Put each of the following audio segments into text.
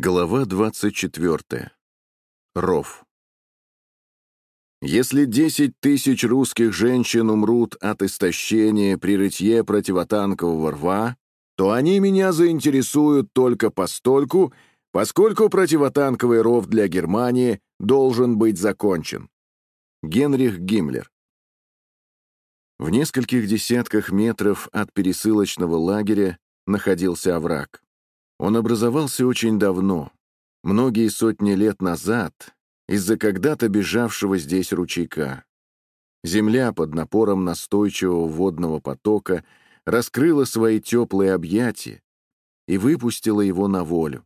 Глава 24. Ров. Если 10 тысяч русских женщин умрут от истощения при рытье противотанкового рва, то они меня заинтересуют только постольку, поскольку противотанковый ров для Германии должен быть закончен. Генрих Гиммлер. В нескольких десятках метров от пересылочного лагеря находился овраг. Он образовался очень давно, многие сотни лет назад, из-за когда-то бежавшего здесь ручейка. Земля под напором настойчивого водного потока раскрыла свои теплые объятия и выпустила его на волю.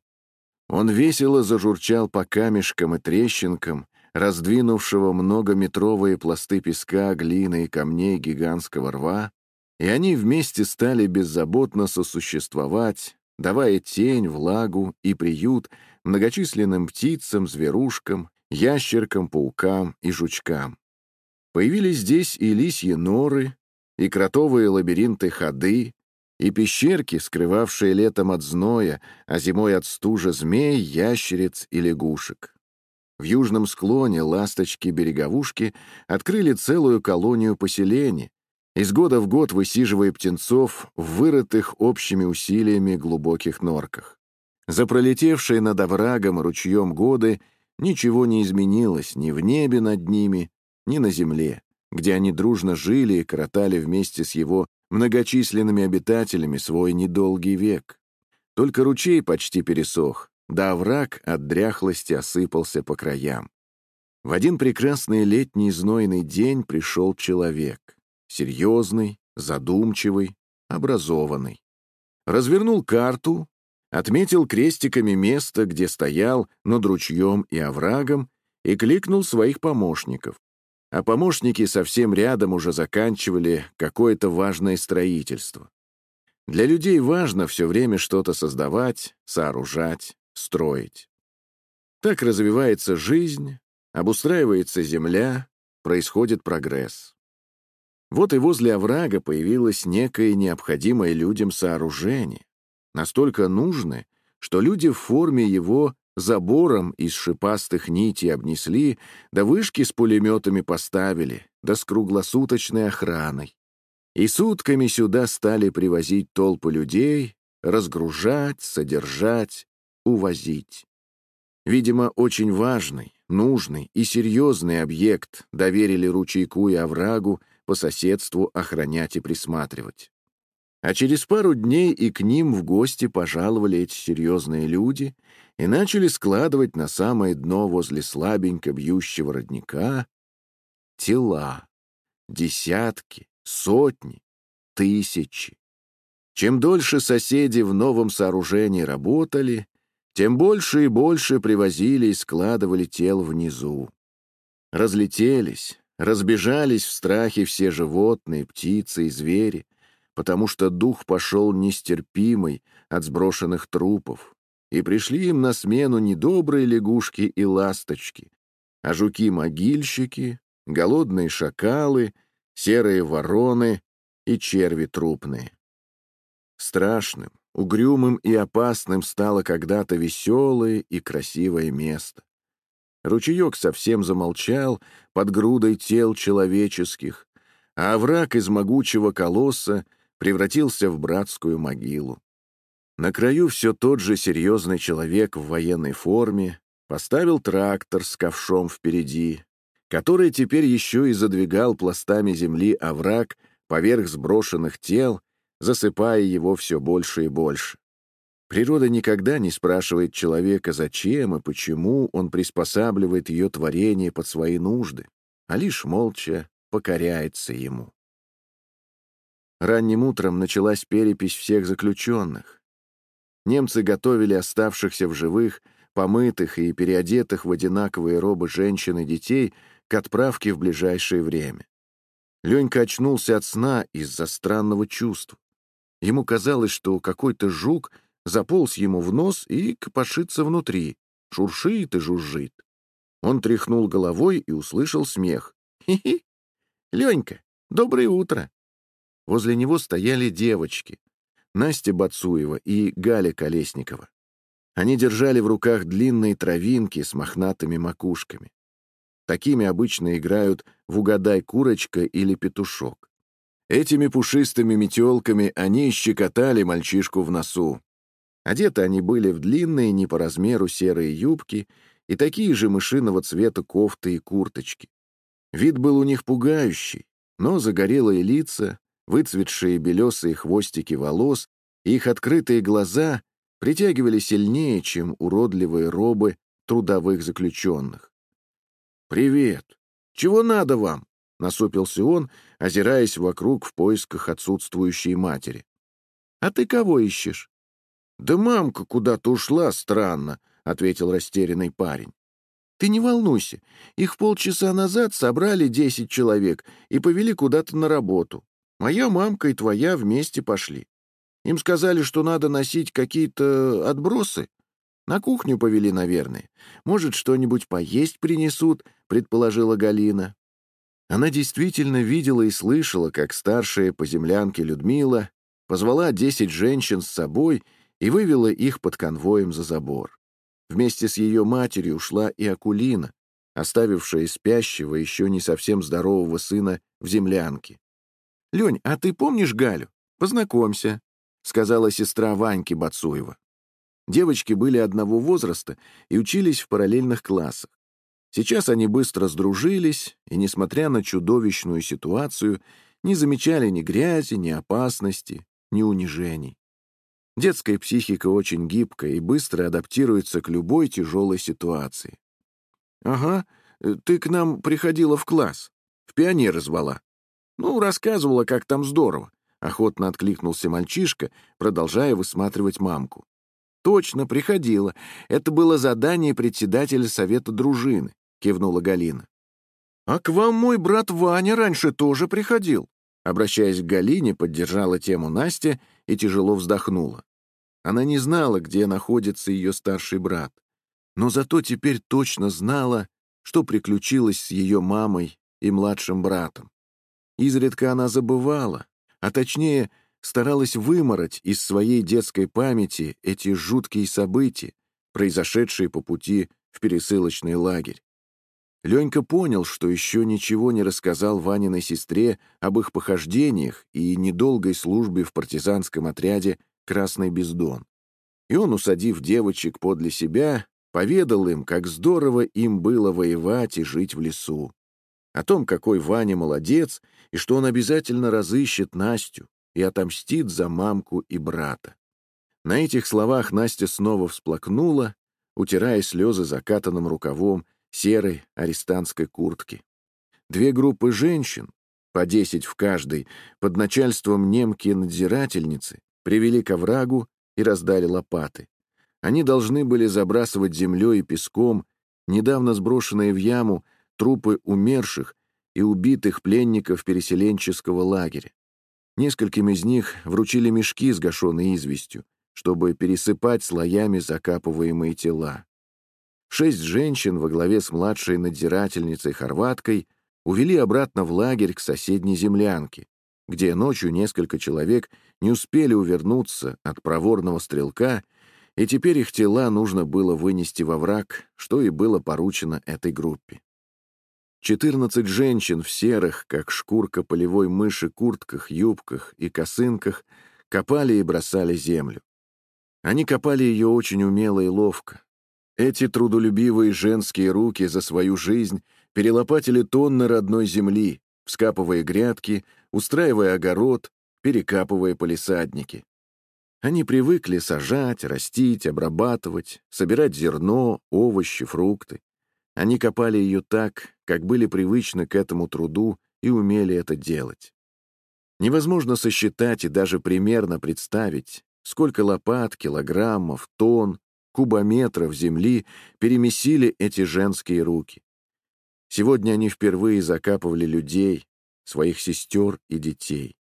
Он весело зажурчал по камешкам и трещинкам, раздвинувшего многометровые пласты песка, глины и камней гигантского рва, и они вместе стали беззаботно сосуществовать, давая тень, влагу и приют многочисленным птицам, зверушкам, ящеркам, паукам и жучкам. Появились здесь и лисьи норы, и кротовые лабиринты ходы, и пещерки, скрывавшие летом от зноя, а зимой от стужа змей, ящериц и лягушек. В южном склоне ласточки-береговушки открыли целую колонию поселений, из года в год высиживая птенцов в вырытых общими усилиями глубоких норках. За пролетевшие над оврагом и ручьем годы ничего не изменилось ни в небе над ними, ни на земле, где они дружно жили и коротали вместе с его многочисленными обитателями свой недолгий век. Только ручей почти пересох, да овраг от дряхлости осыпался по краям. В один прекрасный летний знойный день пришел человек серьезный, задумчивый, образованный. Развернул карту, отметил крестиками место, где стоял над ручьем и оврагом, и кликнул своих помощников. А помощники совсем рядом уже заканчивали какое-то важное строительство. Для людей важно все время что-то создавать, сооружать, строить. Так развивается жизнь, обустраивается земля, происходит прогресс. Вот и возле оврага появилось некое необходимое людям сооружение, настолько нужное, что люди в форме его забором из шипастых нитей обнесли, да вышки с пулеметами поставили, да с круглосуточной охраной. И сутками сюда стали привозить толпы людей, разгружать, содержать, увозить. Видимо, очень важный, нужный и серьезный объект доверили ручейку и оврагу, по соседству охранять и присматривать. А через пару дней и к ним в гости пожаловали эти серьезные люди и начали складывать на самое дно возле слабенько бьющего родника тела. Десятки, сотни, тысячи. Чем дольше соседи в новом сооружении работали, тем больше и больше привозили и складывали тел внизу. Разлетелись, Разбежались в страхе все животные, птицы и звери, потому что дух пошел нестерпимый от сброшенных трупов, и пришли им на смену недобрые лягушки и ласточки, а жуки-могильщики, голодные шакалы, серые вороны и черви трупные. Страшным, угрюмым и опасным стало когда-то веселое и красивое место. Ручеек совсем замолчал под грудой тел человеческих, а овраг из могучего колосса превратился в братскую могилу. На краю все тот же серьезный человек в военной форме поставил трактор с ковшом впереди, который теперь еще и задвигал пластами земли овраг поверх сброшенных тел, засыпая его все больше и больше. Природа никогда не спрашивает человека, зачем и почему он приспосабливает ее творение под свои нужды, а лишь молча покоряется ему. Ранним утром началась перепись всех заключенных. Немцы готовили оставшихся в живых, помытых и переодетых в одинаковые робы женщин и детей к отправке в ближайшее время. Ленька очнулся от сна из-за странного чувства. Ему казалось, что какой-то жук — заполз ему в нос и копошится внутри, шуршит и жужжит. Он тряхнул головой и услышал смех. «Хи-хи! Ленька, доброе утро!» Возле него стояли девочки. Настя Бацуева и Галя Колесникова. Они держали в руках длинные травинки с мохнатыми макушками. Такими обычно играют в «Угадай, курочка» или «Петушок». Этими пушистыми метелками они щекотали мальчишку в носу. Одеты они были в длинные, не по размеру серые юбки и такие же мышиного цвета кофты и курточки. Вид был у них пугающий, но загорелые лица, выцветшие белесые хвостики волос и их открытые глаза притягивали сильнее, чем уродливые робы трудовых заключенных. «Привет! Чего надо вам?» — насупился он, озираясь вокруг в поисках отсутствующей матери. «А ты кого ищешь?» «Да мамка куда-то ушла, странно», — ответил растерянный парень. «Ты не волнуйся. Их полчаса назад собрали десять человек и повели куда-то на работу. Моя мамка и твоя вместе пошли. Им сказали, что надо носить какие-то отбросы, на кухню повели, наверное. Может, что-нибудь поесть принесут, предположила Галина. Она действительно видела и слышала, как старшая по землянке Людмила позвала десять женщин с собой и вывела их под конвоем за забор. Вместе с ее матерью ушла и Акулина, оставившая спящего, еще не совсем здорового сына в землянке. «Лень, а ты помнишь Галю? Познакомься», — сказала сестра Ваньки Бацуева. Девочки были одного возраста и учились в параллельных классах. Сейчас они быстро сдружились и, несмотря на чудовищную ситуацию, не замечали ни грязи, ни опасности, ни унижений. Детская психика очень гибкая и быстро адаптируется к любой тяжелой ситуации. «Ага, ты к нам приходила в класс, в пионеры звала. Ну, рассказывала, как там здорово», — охотно откликнулся мальчишка, продолжая высматривать мамку. «Точно, приходила. Это было задание председателя совета дружины», — кивнула Галина. «А к вам мой брат Ваня раньше тоже приходил», Обращаясь к Галине, поддержала тему Настя и тяжело вздохнула. Она не знала, где находится ее старший брат, но зато теперь точно знала, что приключилось с ее мамой и младшим братом. Изредка она забывала, а точнее старалась вымороть из своей детской памяти эти жуткие события, произошедшие по пути в пересылочный лагерь. Ленька понял, что еще ничего не рассказал Ваниной сестре об их похождениях и недолгой службе в партизанском отряде «Красный бездон». И он, усадив девочек подле себя, поведал им, как здорово им было воевать и жить в лесу. О том, какой Ваня молодец, и что он обязательно разыщет Настю, и отомстит за мамку и брата. На этих словах Настя снова всплакнула, утирая слезы закатанным рукавом серой арестантской куртки. Две группы женщин, по десять в каждой, под начальством немки-надзирательницы, привели к оврагу и раздали лопаты. Они должны были забрасывать землей и песком недавно сброшенные в яму трупы умерших и убитых пленников переселенческого лагеря. Нескольким из них вручили мешки с гашеной известью, чтобы пересыпать слоями закапываемые тела. Шесть женщин во главе с младшей надзирательницей-хорваткой увели обратно в лагерь к соседней землянке, где ночью несколько человек не успели увернуться от проворного стрелка, и теперь их тела нужно было вынести во враг, что и было поручено этой группе. Четырнадцать женщин в серых, как шкурка полевой мыши, куртках, юбках и косынках копали и бросали землю. Они копали ее очень умело и ловко. Эти трудолюбивые женские руки за свою жизнь перелопатили тонны родной земли, вскапывая грядки, устраивая огород, перекапывая полисадники. Они привыкли сажать, растить, обрабатывать, собирать зерно, овощи, фрукты. Они копали ее так, как были привычны к этому труду и умели это делать. Невозможно сосчитать и даже примерно представить, сколько лопат, килограммов, тонн, кубометров земли перемесили эти женские руки. Сегодня они впервые закапывали людей, своих сестер и детей.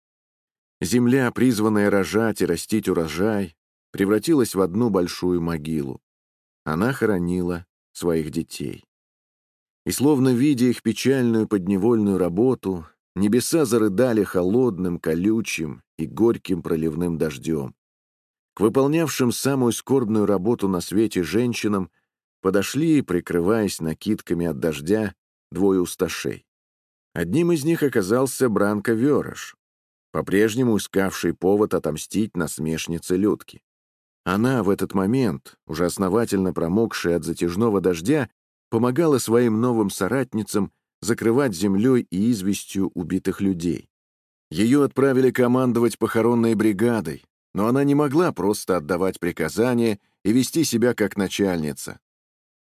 Земля, призванная рожать и растить урожай, превратилась в одну большую могилу. Она хоронила своих детей и, словно видя их печальную подневольную работу, небеса зарыдали холодным, колючим и горьким проливным дождем. К выполнявшим самую скорбную работу на свете женщинам подошли, прикрываясь накидками от дождя, двое усташей. Одним из них оказался Бранко Верош, по-прежнему искавший повод отомстить насмешнице Людки. Она в этот момент, уже основательно промокшая от затяжного дождя, помогала своим новым соратницам закрывать землей и известью убитых людей. Ее отправили командовать похоронной бригадой, но она не могла просто отдавать приказания и вести себя как начальница.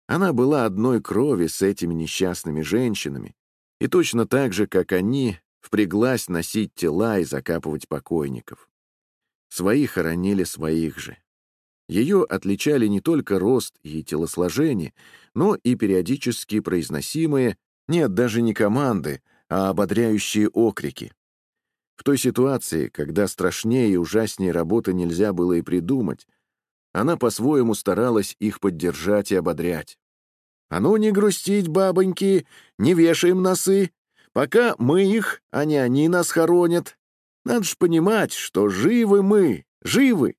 Она была одной крови с этими несчастными женщинами, и точно так же, как они, впряглась носить тела и закапывать покойников. Свои хоронили своих же. Ее отличали не только рост и телосложение, но и периодически произносимые, нет, даже не команды, а ободряющие окрики. В той ситуации, когда страшнее и ужаснее работы нельзя было и придумать, она по-своему старалась их поддержать и ободрять. «А ну не грустить, бабоньки, не вешаем носы, пока мы их, а не они нас хоронят. Надо ж понимать, что живы мы, живы.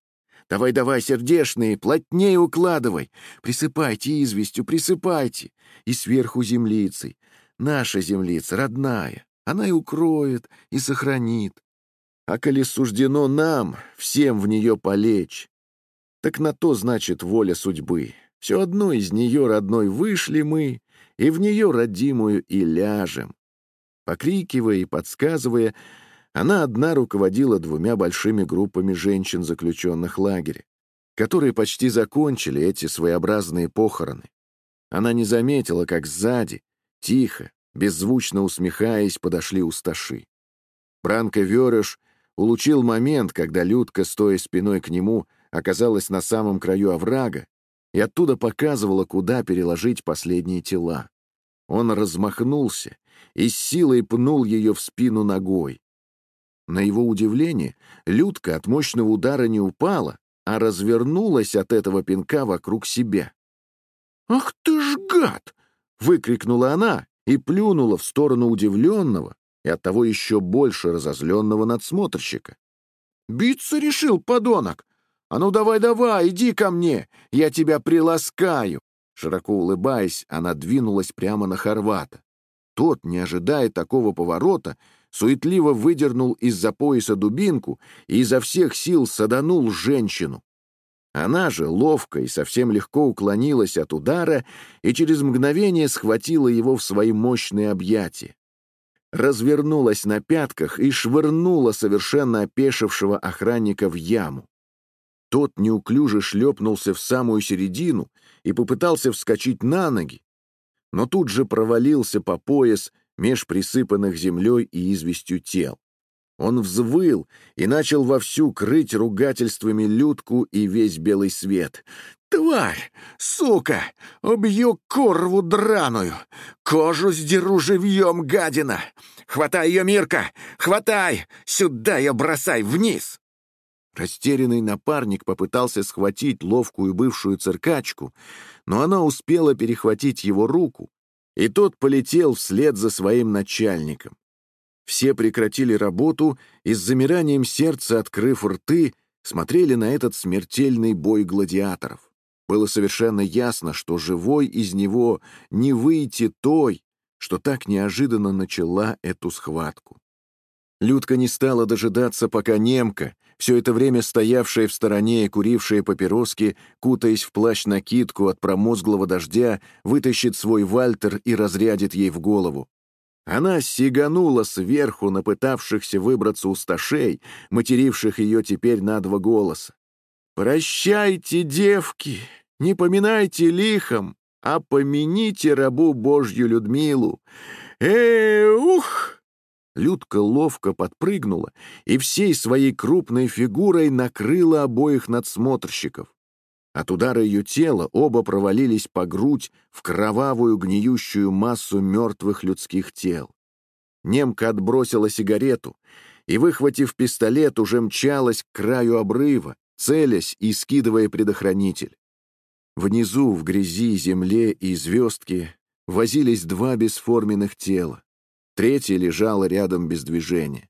Давай-давай, сердешные, плотнее укладывай. Присыпайте известью, присыпайте. И сверху землицей. Наша землица, родная. Она и укроет, и сохранит. А коли суждено нам, всем в нее полечь, так на то значит воля судьбы. Все одно из нее родной вышли мы, и в нее родимую и ляжем. Покрикивая и подсказывая, она одна руководила двумя большими группами женщин, заключенных в лагере, которые почти закончили эти своеобразные похороны. Она не заметила, как сзади, тихо, беззвучно усмехаясь, подошли усташи. Бранко Вереш улучил момент, когда Людка, стоя спиной к нему, оказалась на самом краю оврага и оттуда показывала, куда переложить последние тела. Он размахнулся и с силой пнул ее в спину ногой. На его удивление, Людка от мощного удара не упала, а развернулась от этого пинка вокруг себя. «Ах ты ж гад!» — выкрикнула она и плюнула в сторону удивленного и оттого еще больше разозленного надсмотрщика. «Биться решил, подонок! «А ну давай-давай, иди ко мне, я тебя приласкаю!» Широко улыбаясь, она двинулась прямо на Хорвата. Тот, не ожидая такого поворота, суетливо выдернул из-за пояса дубинку и изо всех сил саданул женщину. Она же ловко и совсем легко уклонилась от удара и через мгновение схватила его в свои мощные объятия. Развернулась на пятках и швырнула совершенно опешившего охранника в яму. Тот неуклюже шлепнулся в самую середину и попытался вскочить на ноги, но тут же провалился по пояс меж присыпанных землей и известью тел. Он взвыл и начал вовсю крыть ругательствами Людку и весь белый свет. «Тварь! Сука! Убью корву драную! Кожу сдеру живьем, гадина! Хватай ее, Мирка! Хватай! Сюда ее бросай вниз!» Растерянный напарник попытался схватить ловкую бывшую циркачку, но она успела перехватить его руку, и тот полетел вслед за своим начальником. Все прекратили работу и с замиранием сердца, открыв рты, смотрели на этот смертельный бой гладиаторов. Было совершенно ясно, что живой из него не выйти той, что так неожиданно начала эту схватку. Людка не стала дожидаться, пока немка, все это время стоявшая в стороне и курившая папироски, кутаясь в плащ-накидку от промозглого дождя, вытащит свой вальтер и разрядит ей в голову. Она сиганула сверху на пытавшихся выбраться усташей, материвших ее теперь на два голоса. «Прощайте, девки, не поминайте лихом, а помяните рабу Божью Людмилу. Э, ух!» Людка ловко подпрыгнула и всей своей крупной фигурой накрыла обоих надсмотрщиков. От удара ее тела оба провалились по грудь в кровавую гниющую массу мертвых людских тел. Немка отбросила сигарету и, выхватив пистолет, уже мчалась к краю обрыва, целясь и скидывая предохранитель. Внизу, в грязи, земле и звездке возились два бесформенных тела. Третья лежала рядом без движения.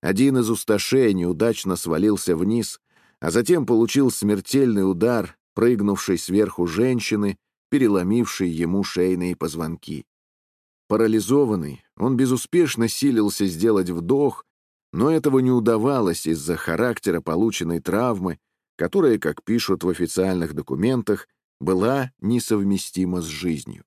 Один из усташей неудачно свалился вниз, а затем получил смертельный удар, прыгнувшей сверху женщины, переломившей ему шейные позвонки. Парализованный, он безуспешно силился сделать вдох, но этого не удавалось из-за характера полученной травмы, которая, как пишут в официальных документах, была несовместима с жизнью.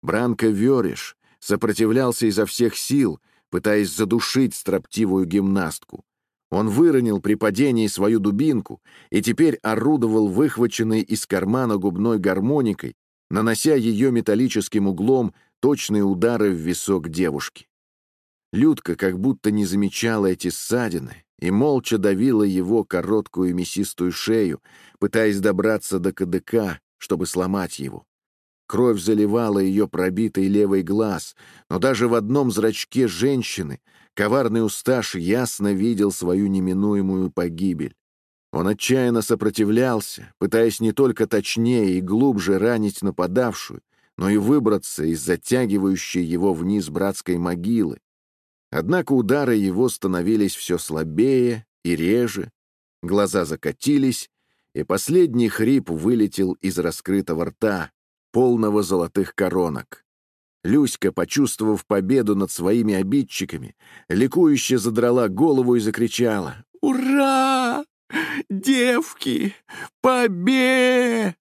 Бранко Вериш сопротивлялся изо всех сил, пытаясь задушить строптивую гимнастку. Он выронил при падении свою дубинку и теперь орудовал выхваченной из кармана губной гармоникой, нанося ее металлическим углом точные удары в висок девушки. Людка как будто не замечала эти ссадины и молча давила его короткую мясистую шею, пытаясь добраться до КДК, чтобы сломать его. Кровь заливала ее пробитый левый глаз, но даже в одном зрачке женщины коварный усташ ясно видел свою неминуемую погибель. Он отчаянно сопротивлялся, пытаясь не только точнее и глубже ранить нападавшую, но и выбраться из затягивающей его вниз братской могилы, Однако удары его становились все слабее и реже, глаза закатились, и последний хрип вылетел из раскрытого рта, полного золотых коронок. Люська, почувствовав победу над своими обидчиками, ликующе задрала голову и закричала «Ура! Девки! Побе!»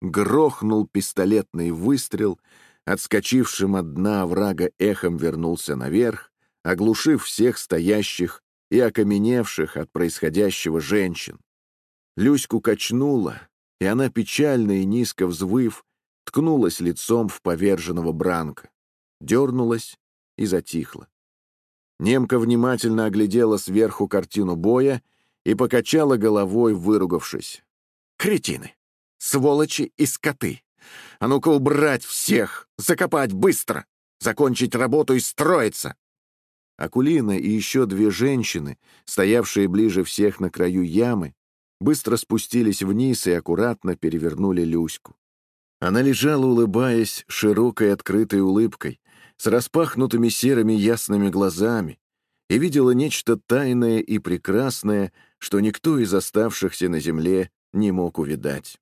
Грохнул пистолетный выстрел, отскочившим от дна врага эхом вернулся наверх, оглушив всех стоящих и окаменевших от происходящего женщин. Люську качнула, и она, печально и низко взвыв, ткнулась лицом в поверженного Бранка, дернулась и затихла. Немка внимательно оглядела сверху картину боя и покачала головой, выругавшись. «Кретины! Сволочи и скоты! А ну-ка убрать всех! Закопать быстро! Закончить работу и строиться! Акулина и еще две женщины, стоявшие ближе всех на краю ямы, быстро спустились вниз и аккуратно перевернули Люську. Она лежала, улыбаясь широкой открытой улыбкой, с распахнутыми серыми ясными глазами, и видела нечто тайное и прекрасное, что никто из оставшихся на земле не мог увидать.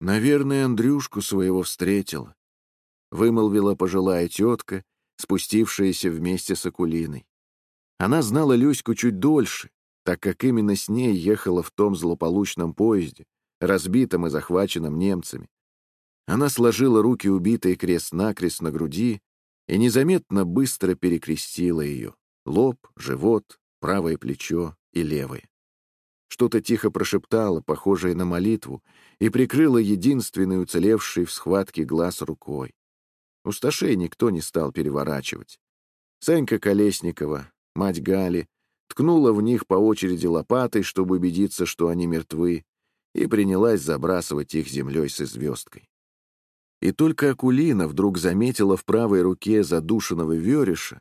«Наверное, Андрюшку своего встретила», — вымолвила пожилая тетка, спустившаяся вместе с Акулиной. Она знала Люську чуть дольше, так как именно с ней ехала в том злополучном поезде, разбитом и захваченном немцами. Она сложила руки убитой крест-накрест на груди и незаметно быстро перекрестила ее — лоб, живот, правое плечо и левое. Что-то тихо прошептала, похожее на молитву, и прикрыла единственный уцелевший в схватке глаз рукой. Усташей никто не стал переворачивать. Санька Колесникова, мать Гали, ткнула в них по очереди лопатой, чтобы убедиться, что они мертвы, и принялась забрасывать их землей со звездкой. И только Акулина вдруг заметила в правой руке задушенного вереша,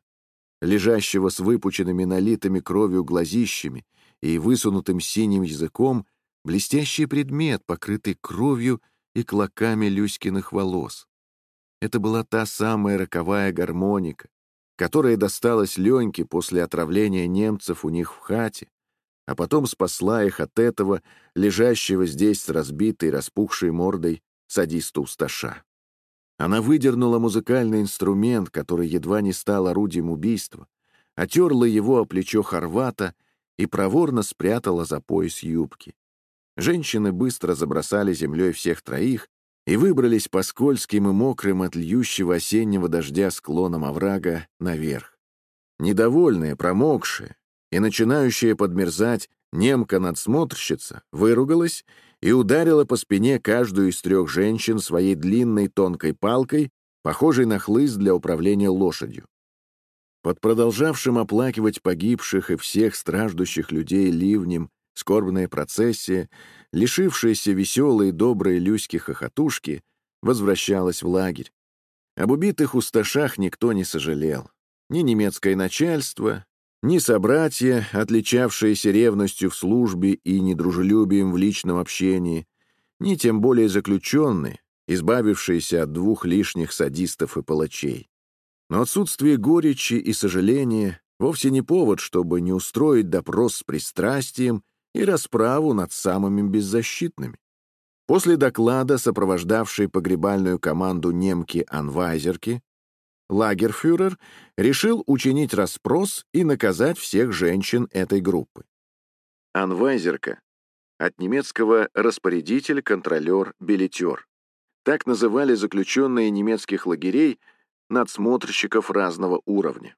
лежащего с выпученными налитыми кровью глазищами и высунутым синим языком, блестящий предмет, покрытый кровью и клоками Люськиных волос. Это была та самая роковая гармоника, которая досталась Леньке после отравления немцев у них в хате, а потом спасла их от этого, лежащего здесь с разбитой, распухшей мордой садиста-усташа. Она выдернула музыкальный инструмент, который едва не стал орудием убийства, отерла его о плечо Хорвата и проворно спрятала за пояс юбки. Женщины быстро забросали землей всех троих, и выбрались по скользким и мокрым от льющего осеннего дождя склонам оврага наверх. Недовольная, промокшая и начинающая подмерзать немка-надсмотрщица выругалась и ударила по спине каждую из трех женщин своей длинной тонкой палкой, похожей на хлыст для управления лошадью. Под продолжавшим оплакивать погибших и всех страждущих людей ливнем скорбная процессия лишившаяся веселой и доброй Люськи-хохотушки, возвращалась в лагерь. Об убитых усташах никто не сожалел. Ни немецкое начальство, ни собратья, отличавшиеся ревностью в службе и недружелюбием в личном общении, ни тем более заключенные, избавившиеся от двух лишних садистов и палачей. Но отсутствие горечи и сожаления вовсе не повод, чтобы не устроить допрос с пристрастием и расправу над самыми беззащитными. После доклада, сопровождавшей погребальную команду немки-анвайзерки, лагерфюрер решил учинить расспрос и наказать всех женщин этой группы. Анвайзерка от немецкого «распорядитель», «контролер», «билетер». Так называли заключенные немецких лагерей надсмотрщиков разного уровня.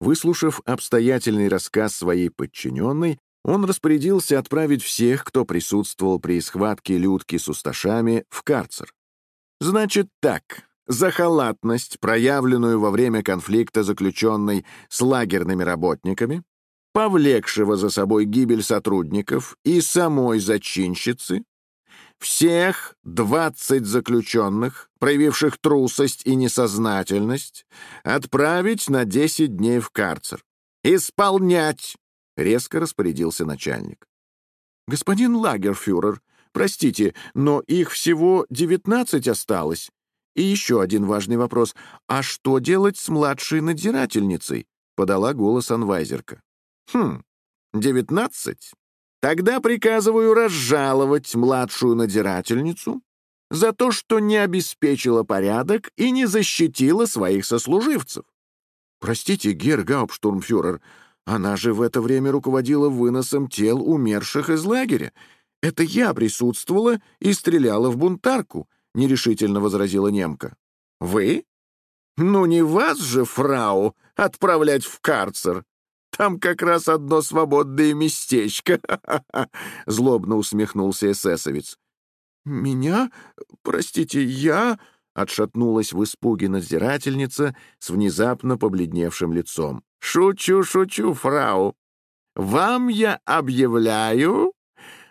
Выслушав обстоятельный рассказ своей подчиненной, он распорядился отправить всех, кто присутствовал при схватке Людки с усташами, в карцер. Значит так, за халатность, проявленную во время конфликта заключенной с лагерными работниками, повлекшего за собой гибель сотрудников и самой зачинщицы, всех двадцать заключенных, проявивших трусость и несознательность, отправить на десять дней в карцер. «Исполнять!» — резко распорядился начальник. «Господин Лагерфюрер, простите, но их всего девятнадцать осталось. И еще один важный вопрос. А что делать с младшей надзирательницей?» — подала голос анвайзерка. «Хм, девятнадцать? Тогда приказываю разжаловать младшую надзирательницу за то, что не обеспечила порядок и не защитила своих сослуживцев. Простите, герр она же в это время руководила выносом тел умерших из лагеря. Это я присутствовала и стреляла в бунтарку, — нерешительно возразила немка. «Вы? Ну не вас же, фрау, отправлять в карцер. Там как раз одно свободное местечко!» — злобно усмехнулся эсэсовец. «Меня? Простите, я...» — отшатнулась в испуге надзирательница с внезапно побледневшим лицом. «Шучу, шучу, фрау. Вам я объявляю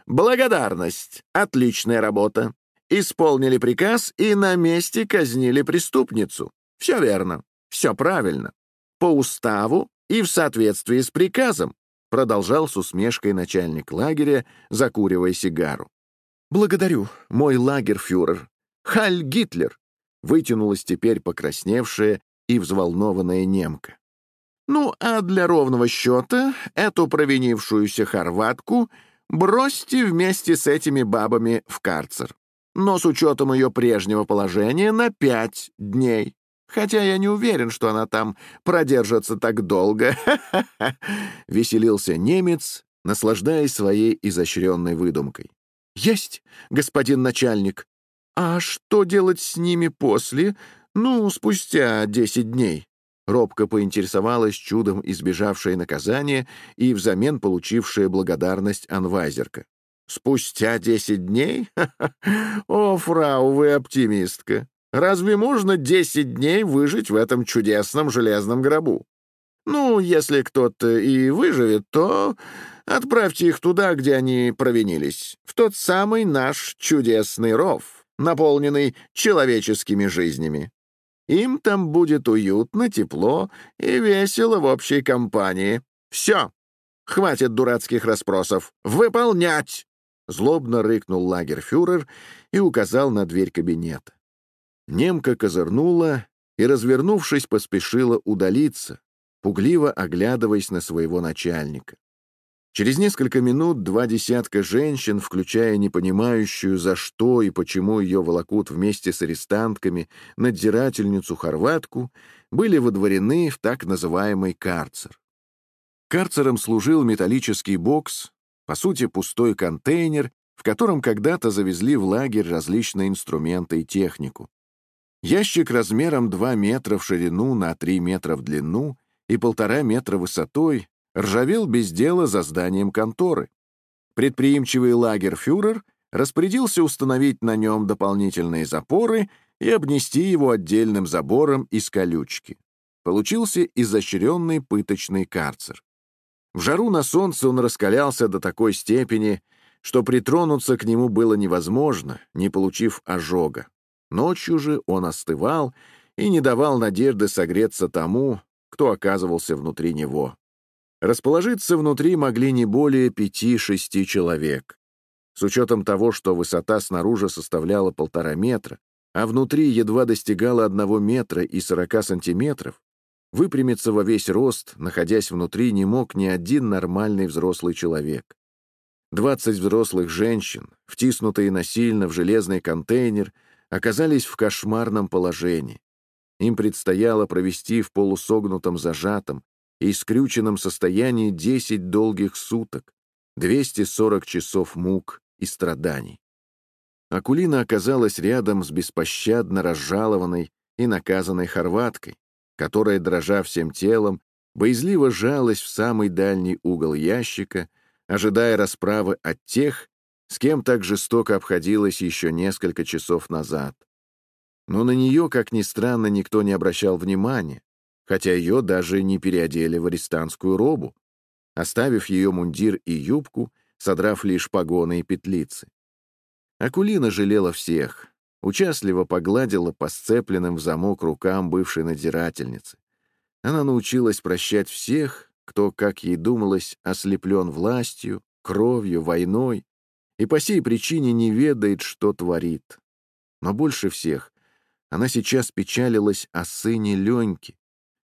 благодарность. Отличная работа. Исполнили приказ и на месте казнили преступницу. Все верно, все правильно. По уставу и в соответствии с приказом, продолжал с усмешкой начальник лагеря, закуривая сигару. «Благодарю, мой лагерфюрер. Халь Гитлер!» вытянулась теперь покрасневшая и взволнованная немка. «Ну, а для ровного счета эту провинившуюся хорватку бросьте вместе с этими бабами в карцер но с учетом ее прежнего положения на пять дней. Хотя я не уверен, что она там продержится так долго. Веселился немец, наслаждаясь своей изощренной выдумкой. «Есть, господин начальник. А что делать с ними после, ну, спустя десять дней?» Робко поинтересовалась чудом избежавшая наказания и взамен получившая благодарность анвайзерка. Спустя десять дней? О, фрау, вы оптимистка. Разве можно десять дней выжить в этом чудесном железном гробу? Ну, если кто-то и выживет, то отправьте их туда, где они провинились, в тот самый наш чудесный ров, наполненный человеческими жизнями. Им там будет уютно, тепло и весело в общей компании. Все, хватит дурацких расспросов. Выполнять! Злобно рыкнул лагерфюрер и указал на дверь кабинета. Немка козырнула и, развернувшись, поспешила удалиться, пугливо оглядываясь на своего начальника. Через несколько минут два десятка женщин, включая непонимающую, за что и почему ее волокут вместе с арестантками, надзирательницу-хорватку, были водворены в так называемый карцер. Карцером служил металлический бокс, по сути, пустой контейнер, в котором когда-то завезли в лагерь различные инструменты и технику. Ящик размером 2 метра в ширину на 3 метра в длину и полтора метра высотой ржавел без дела за зданием конторы. Предприимчивый лагерфюрер распорядился установить на нем дополнительные запоры и обнести его отдельным забором из колючки. Получился изощренный пыточный карцер. В жару на солнце он раскалялся до такой степени, что притронуться к нему было невозможно, не получив ожога. Ночью же он остывал и не давал надежды согреться тому, кто оказывался внутри него. Расположиться внутри могли не более пяти-шести человек. С учетом того, что высота снаружи составляла полтора метра, а внутри едва достигала одного метра и сорока сантиметров, Выпрямиться во весь рост, находясь внутри, не мог ни один нормальный взрослый человек. Двадцать взрослых женщин, втиснутые насильно в железный контейнер, оказались в кошмарном положении. Им предстояло провести в полусогнутом зажатом и скрюченном состоянии 10 долгих суток, 240 часов мук и страданий. Акулина оказалась рядом с беспощадно разжалованной и наказанной хорваткой, которая, дрожа всем телом, боязливо жалась в самый дальний угол ящика — ожидая расправы от тех, с кем так жестоко обходилась еще несколько часов назад. Но на нее, как ни странно, никто не обращал внимания, хотя ее даже не переодели в арестантскую робу, оставив ее мундир и юбку, содрав лишь погоны и петлицы. Акулина жалела всех, участливо погладила по сцепленным в замок рукам бывшей надзирательницы. Она научилась прощать всех, кто, как ей думалось, ослеплен властью, кровью, войной, и по сей причине не ведает, что творит. Но больше всех она сейчас печалилась о сыне Леньки,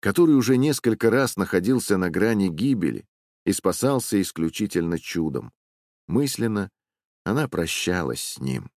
который уже несколько раз находился на грани гибели и спасался исключительно чудом. Мысленно она прощалась с ним.